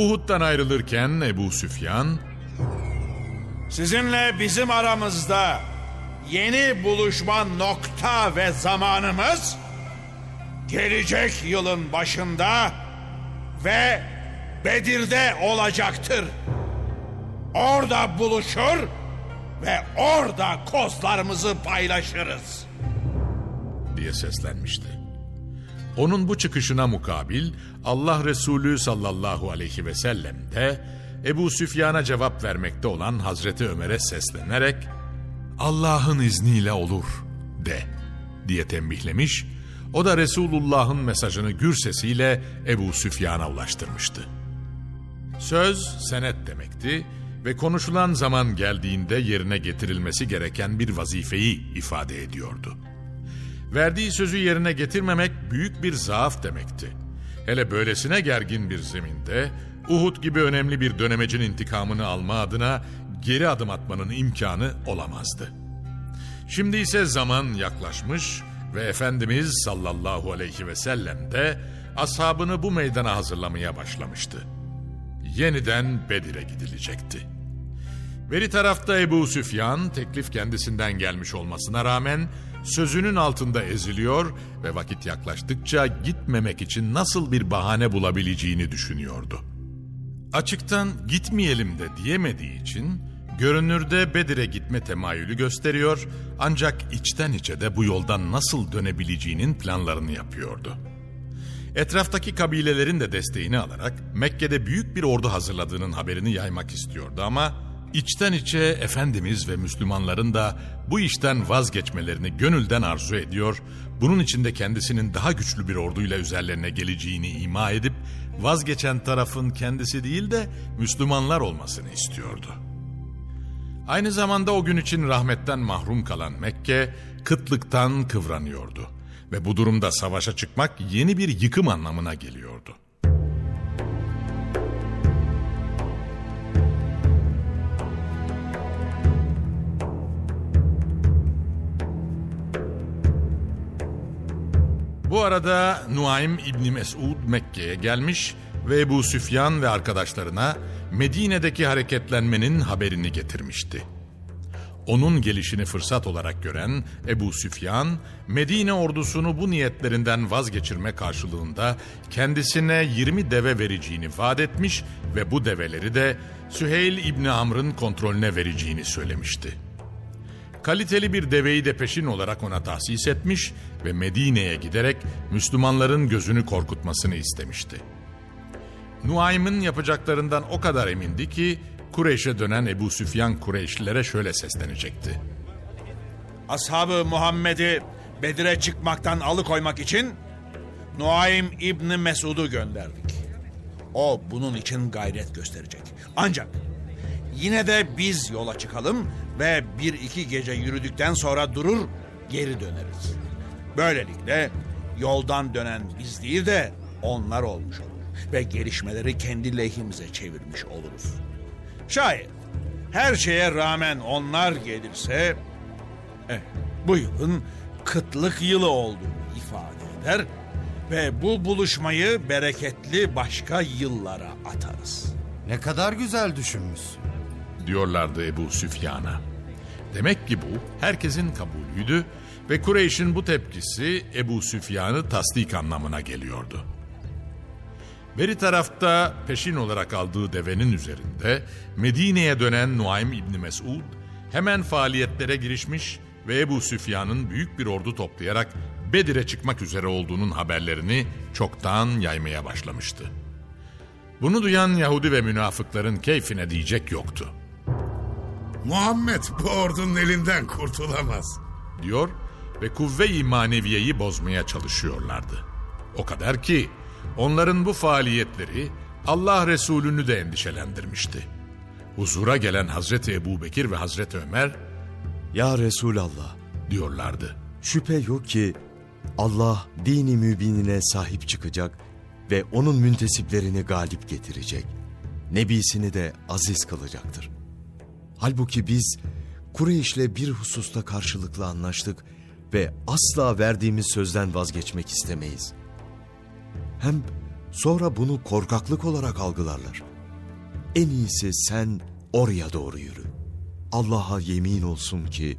Uhud'dan ayrılırken Ebu Süfyan Sizinle bizim aramızda yeni buluşma nokta ve zamanımız gelecek yılın başında ve Bedir'de olacaktır. Orada buluşur ve orada kozlarımızı paylaşırız. diye seslenmişti. Onun bu çıkışına mukabil Allah Resulü sallallahu aleyhi ve sellem de Ebu Süfyan'a cevap vermekte olan Hazreti Ömer'e seslenerek Allah'ın izniyle olur de diye tembihlemiş. O da Resulullah'ın mesajını gür sesiyle Ebu Süfyan'a ulaştırmıştı. Söz senet demekti ve konuşulan zaman geldiğinde yerine getirilmesi gereken bir vazifeyi ifade ediyordu. Verdiği sözü yerine getirmemek büyük bir zaaf demekti. Hele böylesine gergin bir zeminde Uhud gibi önemli bir dönemecin intikamını alma adına geri adım atmanın imkanı olamazdı. Şimdi ise zaman yaklaşmış ve Efendimiz sallallahu aleyhi ve sellem de ashabını bu meydana hazırlamaya başlamıştı. Yeniden Bedir'e gidilecekti. Beri tarafta Ebu Süfyan teklif kendisinden gelmiş olmasına rağmen sözünün altında eziliyor ve vakit yaklaştıkça gitmemek için nasıl bir bahane bulabileceğini düşünüyordu. Açıktan gitmeyelim de diyemediği için görünürde Bedir'e gitme temayülü gösteriyor ancak içten içe de bu yoldan nasıl dönebileceğinin planlarını yapıyordu. Etraftaki kabilelerin de desteğini alarak Mekke'de büyük bir ordu hazırladığının haberini yaymak istiyordu ama içten içe Efendimiz ve Müslümanların da bu işten vazgeçmelerini gönülden arzu ediyor, bunun için de kendisinin daha güçlü bir orduyla üzerlerine geleceğini ima edip vazgeçen tarafın kendisi değil de Müslümanlar olmasını istiyordu. Aynı zamanda o gün için rahmetten mahrum kalan Mekke kıtlıktan kıvranıyordu ve bu durumda savaşa çıkmak yeni bir yıkım anlamına geliyordu. Bu arada Nuaym İbni Mesud Mekke'ye gelmiş ve Ebu Süfyan ve arkadaşlarına Medine'deki hareketlenmenin haberini getirmişti. Onun gelişini fırsat olarak gören Ebu Süfyan, Medine ordusunu bu niyetlerinden vazgeçirme karşılığında kendisine 20 deve vereceğini vaat etmiş ve bu develeri de Süheyl İbni Amr'ın kontrolüne vereceğini söylemişti. Kaliteli bir deveyi de peşin olarak ona tahsis etmiş ve Medine'ye giderek Müslümanların gözünü korkutmasını istemişti. Nuaym'ın yapacaklarından o kadar emindi ki Kureyş'e dönen Ebu Süfyan Kureyşlilere şöyle seslenecekti. Ashabı Muhammed'i Bedir'e çıkmaktan alıkoymak için Nuaym İbni Mesud'u gönderdik. O bunun için gayret gösterecek. Ancak yine de biz yola çıkalım ve bir iki gece yürüdükten sonra durur geri döneriz. Böylelikle yoldan dönen biz değil de onlar olmuş olur. Ve gelişmeleri kendi lehimize çevirmiş oluruz. Şayet her şeye rağmen onlar gelirse... Eh, bu yılın kıtlık yılı olduğunu ifade eder ve bu buluşmayı bereketli başka yıllara atarız. Ne kadar güzel düşünmüşsün. diyorlardı Ebu Süfyan'a. Demek ki bu herkesin kabulüydü ve Kureyş'in bu tepkisi Ebu Süfyan'ı tasdik anlamına geliyordu. Beri tarafta peşin olarak aldığı devenin üzerinde Medine'ye dönen Nuaym İbni Mesud hemen faaliyetlere girişmiş ve Ebu Süfyan'ın büyük bir ordu toplayarak Bedir'e çıkmak üzere olduğunun haberlerini çoktan yaymaya başlamıştı. Bunu duyan Yahudi ve münafıkların keyfine diyecek yoktu. Muhammed bu ordunun elinden kurtulamaz. diyor ve kuvve-i maneviyeyi bozmaya çalışıyorlardı. O kadar ki onların bu faaliyetleri Allah Resulü'nü de endişelendirmişti. Huzura gelen Hazreti Ebu Bekir ve Hazreti Ömer Ya Resulallah, diyorlardı. şüphe yok ki Allah dini mübinine sahip çıkacak ve onun müntesiplerini galip getirecek. Nebisini de aziz kılacaktır. Halbuki biz Kureyş'le bir hususta karşılıklı anlaştık ve asla verdiğimiz sözden vazgeçmek istemeyiz. Hem sonra bunu korkaklık olarak algılarlar. En iyisi sen oraya doğru yürü. Allah'a yemin olsun ki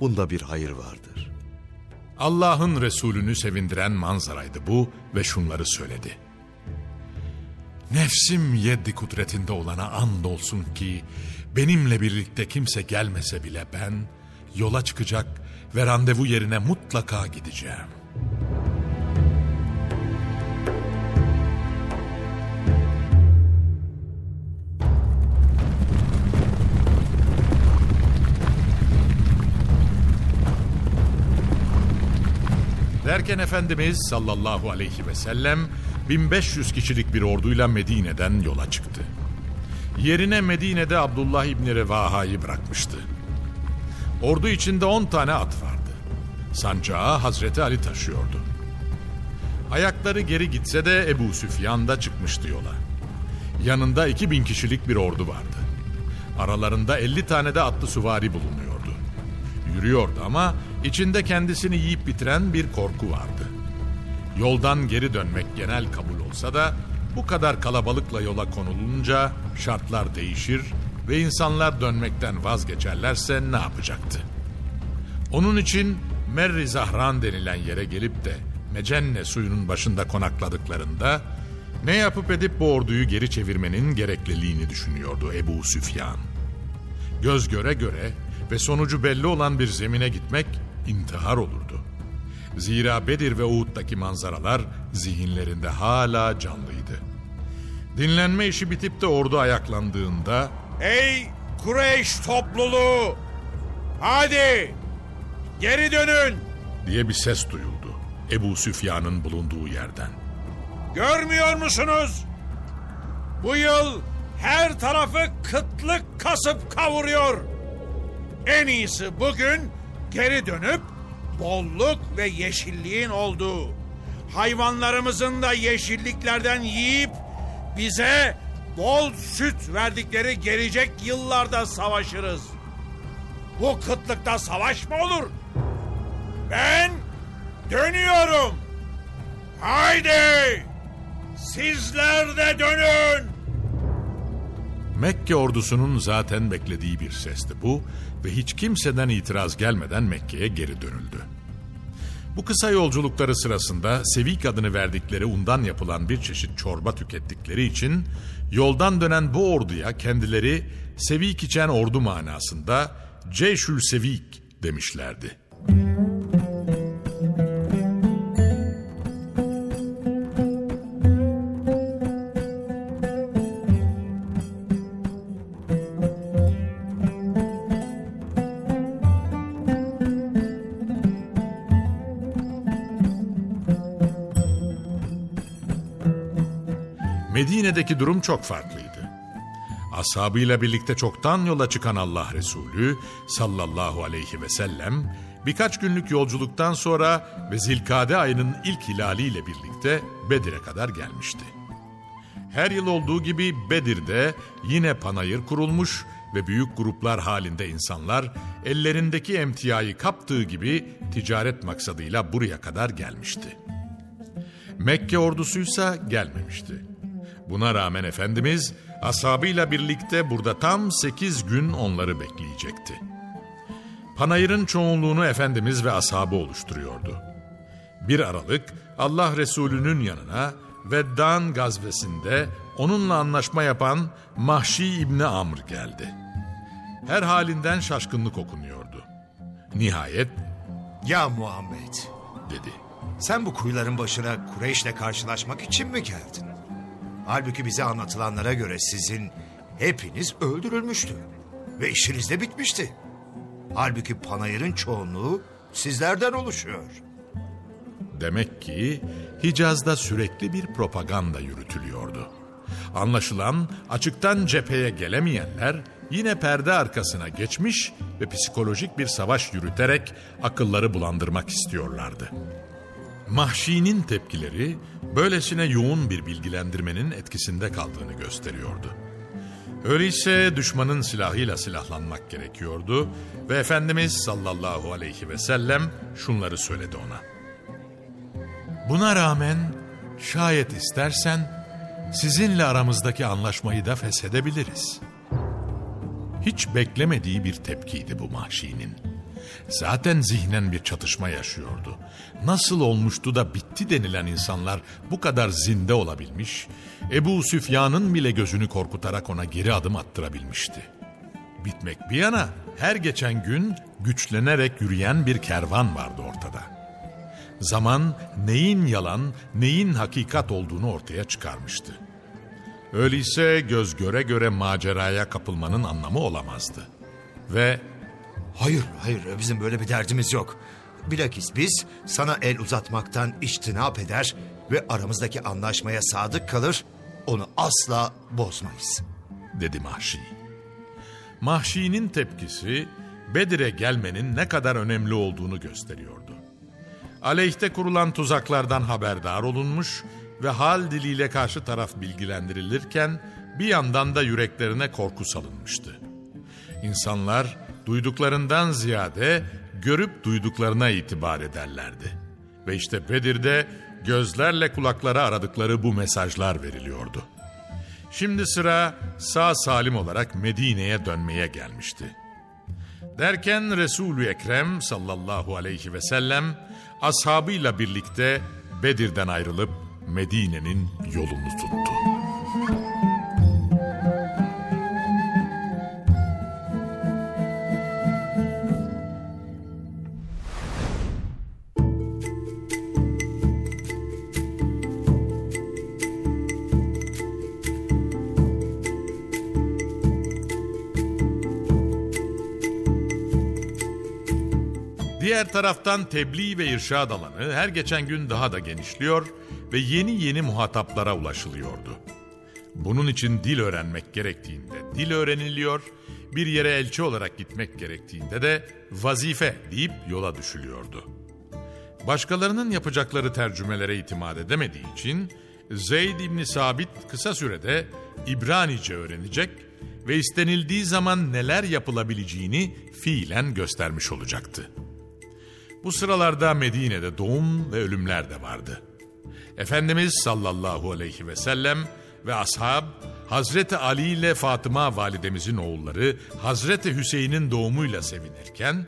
bunda bir hayır vardır.'' Allah'ın Resulünü sevindiren manzaraydı bu ve şunları söyledi. Nefsim yeddi kudretinde olana and olsun ki benimle birlikte kimse gelmese bile ben yola çıkacak ve randevu yerine mutlaka gideceğim. Derken Efendimiz sallallahu aleyhi ve sellem 1500 kişilik bir orduyla Medine'den yola çıktı. Yerine Medine'de Abdullah İbni Revaha'yı bırakmıştı. Ordu içinde 10 tane at vardı. Sancağı Hazreti Ali taşıyordu. Ayakları geri gitse de Ebu Süfyan da çıkmıştı yola. Yanında 2000 kişilik bir ordu vardı. Aralarında 50 tane de atlı süvari bulunuyordu. Yürüyordu ama içinde kendisini yiyip bitiren bir korku vardı. Yoldan geri dönmek genel kabul olsa da bu kadar kalabalıkla yola konulunca şartlar değişir ve insanlar dönmekten vazgeçerlerse ne yapacaktı? Onun için Merri Zahran denilen yere gelip de Mecenne suyunun başında konakladıklarında ne yapıp edip bu orduyu geri çevirmenin gerekliliğini düşünüyordu Ebu Süfyan. Göz göre göre ve sonucu belli olan bir zemine gitmek intihar olurdu. Zira Bedir ve Uhud'daki manzaralar zihinlerinde hala canlıydı. Dinlenme işi bitip de ordu ayaklandığında Ey Kureyş topluluğu! Hadi! Geri dönün! diye bir ses duyuldu Ebu Süfyan'ın bulunduğu yerden. Görmüyor musunuz? Bu yıl her tarafı kıtlık kasıp kavuruyor. En iyisi bugün geri dönüp bolluk ve yeşilliğin olduğu, hayvanlarımızın da yeşilliklerden yiyip bize bol süt verdikleri gelecek yıllarda savaşırız. Bu kıtlıkta savaş mı olur? Ben dönüyorum. Haydi! Sizler de dönün! Mekke ordusunun zaten beklediği bir sesti bu ve hiç kimseden itiraz gelmeden Mekke'ye geri dönüldü. Bu kısa yolculukları sırasında Sevik adını verdikleri undan yapılan bir çeşit çorba tükettikleri için yoldan dönen bu orduya kendileri Sevik içen ordu manasında Ceyşül Sevik demişlerdi. Medine'deki durum çok farklıydı. Ashabıyla birlikte çoktan yola çıkan Allah Resulü sallallahu aleyhi ve sellem Birkaç günlük yolculuktan sonra ve Zilkade ayının ilk hilaliyle birlikte Bedir'e kadar gelmişti. Her yıl olduğu gibi Bedir'de yine panayır kurulmuş ve büyük gruplar halinde insanlar ellerindeki emtiyayı kaptığı gibi ticaret maksadıyla buraya kadar gelmişti. Mekke ordusuysa gelmemişti. Buna rağmen Efendimiz ashabıyla birlikte burada tam sekiz gün onları bekleyecekti. Panayırın çoğunluğunu Efendimiz ve ashabı oluşturuyordu. Bir Aralık Allah Resulü'nün yanına ve Dan gazvesinde onunla anlaşma yapan Mahşi İbni Amr geldi. Her halinden şaşkınlık okunuyordu. Nihayet Ya Muhammed, dedi. sen bu kuyuların başına Kureyş'le karşılaşmak için mi geldin? Halbuki bize anlatılanlara göre sizin hepiniz öldürülmüştü. Ve işiniz de bitmişti. Halbuki panayırın çoğunluğu sizlerden oluşuyor. Demek ki Hicaz'da sürekli bir propaganda yürütülüyordu. Anlaşılan açıktan cepheye gelemeyenler yine perde arkasına geçmiş ve psikolojik bir savaş yürüterek akılları bulandırmak istiyorlardı. Mahşi'nin tepkileri böylesine yoğun bir bilgilendirmenin etkisinde kaldığını gösteriyordu. Öyleyse düşmanın silahıyla silahlanmak gerekiyordu ve Efendimiz sallallahu aleyhi ve sellem şunları söyledi ona. Buna rağmen şayet istersen sizinle aramızdaki anlaşmayı da feshedebiliriz. Hiç beklemediği bir tepkiydi bu mahşinin. Zaten zihnen bir çatışma yaşıyordu. Nasıl olmuştu da bitti denilen insanlar bu kadar zinde olabilmiş, Ebu Süfyan'ın bile gözünü korkutarak ona geri adım attırabilmişti. Bitmek bir yana her geçen gün güçlenerek yürüyen bir kervan vardı ortada. Zaman neyin yalan, neyin hakikat olduğunu ortaya çıkarmıştı. Öyleyse göz göre göre maceraya kapılmanın anlamı olamazdı. Ve Hayır, hayır bizim böyle bir derdimiz yok. Bilakis biz sana el uzatmaktan içtinap eder ve aramızdaki anlaşmaya sadık kalır, onu asla bozmayız. dedi Mahşi. Mahşi'nin tepkisi Bedir'e gelmenin ne kadar önemli olduğunu gösteriyordu. Aleyhte kurulan tuzaklardan haberdar olunmuş ve hal diliyle karşı taraf bilgilendirilirken bir yandan da yüreklerine korku salınmıştı. İnsanlar duyduklarından ziyade görüp duyduklarına itibar ederlerdi. Ve işte Bedir'de gözlerle kulaklara aradıkları bu mesajlar veriliyordu. Şimdi sıra sağ salim olarak Medine'ye dönmeye gelmişti. Derken Resulü Ekrem sallallahu aleyhi ve sellem ashabıyla birlikte Bedir'den ayrılıp Medine'nin yolunu tuttu. Diğer taraftan tebliğ ve irşad alanı her geçen gün daha da genişliyor ve yeni yeni muhataplara ulaşılıyordu. Bunun için dil öğrenmek gerektiğinde dil öğreniliyor, bir yere elçi olarak gitmek gerektiğinde de vazife deyip yola düşülüyordu. Başkalarının yapacakları tercümelere itimat edemediği için Zeyd İbni Sabit kısa sürede İbranice öğrenecek ve istenildiği zaman neler yapılabileceğini fiilen göstermiş olacaktı. Bu sıralarda Medine'de doğum ve ölümler de vardı. Efendimiz sallallahu aleyhi ve sellem ve ashab Hazreti Ali ile Fatıma validemizin oğulları Hazreti Hüseyin'in doğumuyla sevinirken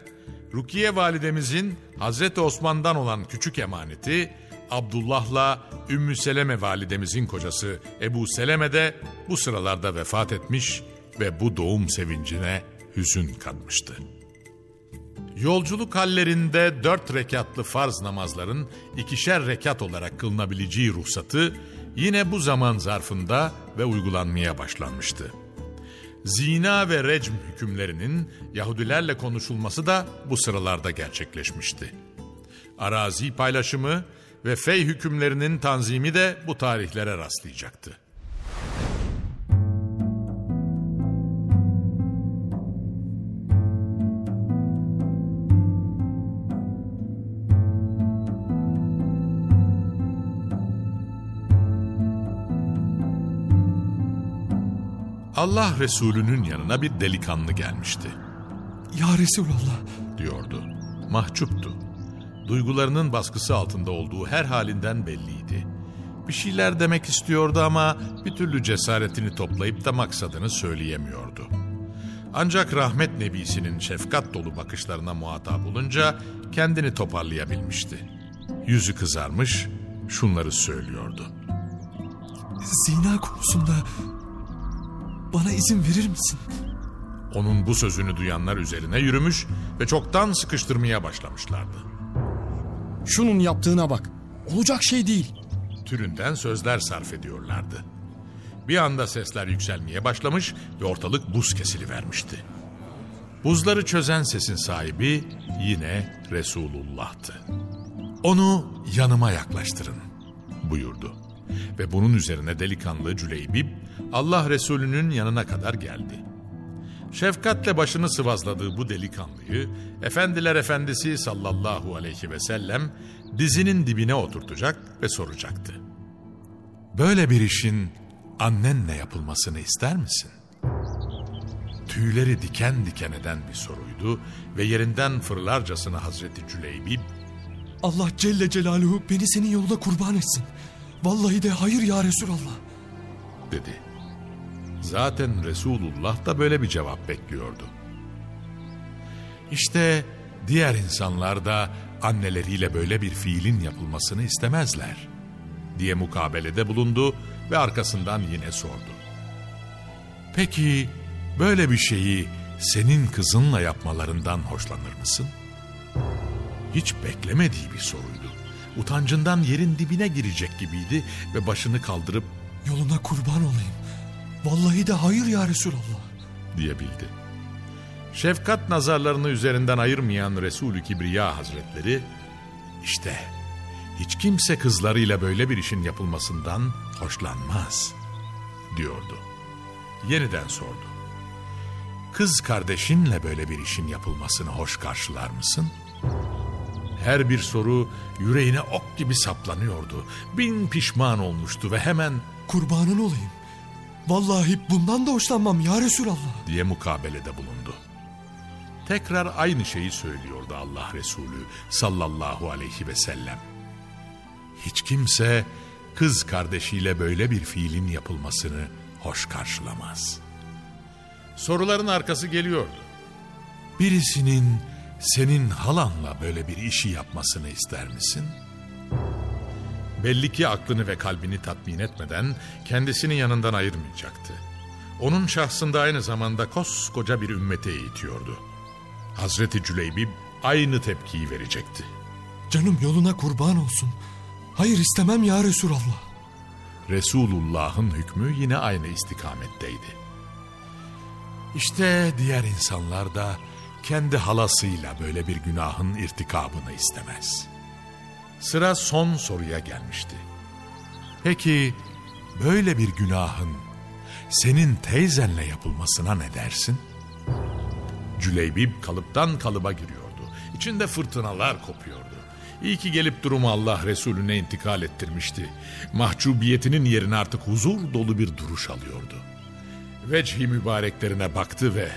Rukiye validemizin Hazreti Osman'dan olan küçük emaneti Abdullah'la Ümmü Seleme validemizin kocası Ebu Seleme de bu sıralarda vefat etmiş ve bu doğum sevincine hüzün katmıştı. Yolculuk hallerinde dört rekatlı farz namazların ikişer rekat olarak kılınabileceği ruhsatı yine bu zaman zarfında ve uygulanmaya başlanmıştı. Zina ve recm hükümlerinin Yahudilerle konuşulması da bu sıralarda gerçekleşmişti. Arazi paylaşımı ve fey hükümlerinin tanzimi de bu tarihlere rastlayacaktı. Allah Resulü'nün yanına bir delikanlı gelmişti. Ya Resulallah. diyordu. Mahcuptu. Duygularının baskısı altında olduğu her halinden belliydi. Bir şeyler demek istiyordu ama bir türlü cesaretini toplayıp da maksadını söyleyemiyordu. Ancak rahmet nebisinin şefkat dolu bakışlarına muhatap olunca kendini toparlayabilmişti. Yüzü kızarmış, şunları söylüyordu. Zina konusunda bana izin verir misin? Onun bu sözünü duyanlar üzerine yürümüş ve çoktan sıkıştırmaya başlamışlardı. Şunun yaptığına bak. Olacak şey değil. Türünden sözler sarf ediyorlardı. Bir anda sesler yükselmeye başlamış ve ortalık buz kesilivermişti. Buzları çözen sesin sahibi yine Resulullah'tı. Onu yanıma yaklaştırın buyurdu. Ve bunun üzerine delikanlı Cüleybib Allah Resulü'nün yanına kadar geldi. Şefkatle başını sıvazladığı bu delikanlıyı Efendiler Efendisi sallallahu aleyhi ve sellem dizinin dibine oturtacak ve soracaktı. Böyle bir işin annenle yapılmasını ister misin? Tüyleri diken diken eden bir soruydu ve yerinden fırlarcasına Hazreti Cüleybib Allah Celle Celaluhu beni senin yolunda kurban etsin. Vallahi de hayır ya Resulallah. dedi. Zaten Resulullah da böyle bir cevap bekliyordu. İşte diğer insanlar da anneleriyle böyle bir fiilin yapılmasını istemezler diye mukabelede bulundu ve arkasından yine sordu. Peki böyle bir şeyi senin kızınla yapmalarından hoşlanır mısın? Hiç beklemediği bir soruydu. Utancından yerin dibine girecek gibiydi ve başını kaldırıp Yoluna kurban olayım. Vallahi de hayır ya Resulallah. diyebildi. Şefkat nazarlarını üzerinden ayırmayan Resulü Kibriya Hazretleri, işte hiç kimse kızlarıyla böyle bir işin yapılmasından hoşlanmaz, diyordu. Yeniden sordu. Kız kardeşinle böyle bir işin yapılmasını hoş karşılar mısın? Her bir soru yüreğine ok gibi saplanıyordu. Bin pişman olmuştu ve hemen Kurbanın olayım. Vallahi bundan da hoşlanmam ya Resulallah. diye mukabelede bulundu. Tekrar aynı şeyi söylüyordu Allah Resulü sallallahu aleyhi ve sellem. Hiç kimse kız kardeşiyle böyle bir fiilin yapılmasını hoş karşılamaz. Soruların arkası geliyordu. Birisinin senin halanla böyle bir işi yapmasını ister misin? Belli ki aklını ve kalbini tatmin etmeden kendisini yanından ayırmayacaktı. Onun şahsında aynı zamanda koskoca bir ümmeti eğitiyordu. Hazreti Cüleybib aynı tepkiyi verecekti. Canım yoluna kurban olsun. Hayır istemem ya Resulallah. Resulullah'ın hükmü yine aynı istikametteydi. İşte diğer insanlar da kendi halasıyla böyle bir günahın irtikabını istemez. Sıra son soruya gelmişti. Peki böyle bir günahın senin teyzenle yapılmasına ne dersin? Cüleybib kalıptan kalıba giriyordu. İçinde fırtınalar kopuyordu. İyi ki gelip durumu Allah Resulüne intikal ettirmişti. Mahcubiyetinin yerine artık huzur dolu bir duruş alıyordu. Vecihi mübareklerine baktı ve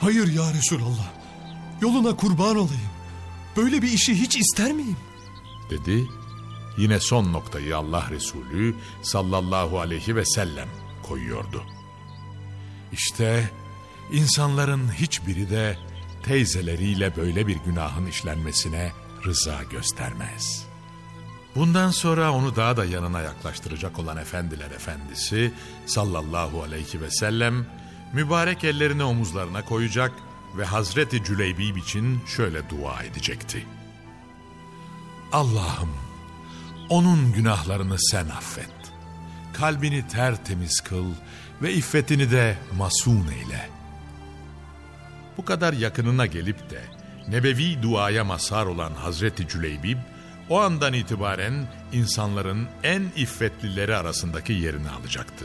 Hayır ya Resulallah. Yoluna kurban olayım. Böyle bir işi hiç ister miyim? Dedi. Yine son noktayı Allah Resulü sallallahu aleyhi ve sellem koyuyordu. İşte insanların hiçbiri de teyzeleriyle böyle bir günahın işlenmesine rıza göstermez. Bundan sonra onu daha da yanına yaklaştıracak olan efendiler efendisi sallallahu aleyhi ve sellem mübarek ellerini omuzlarına koyacak ve Hazreti Cüleybib için şöyle dua edecekti. Allah'ım onun günahlarını sen affet. Kalbini tertemiz kıl ve iffetini de masun eyle. Bu kadar yakınına gelip de nebevi duaya mazhar olan Hazreti Cüleybib o andan itibaren insanların en iffetlileri arasındaki yerini alacaktı.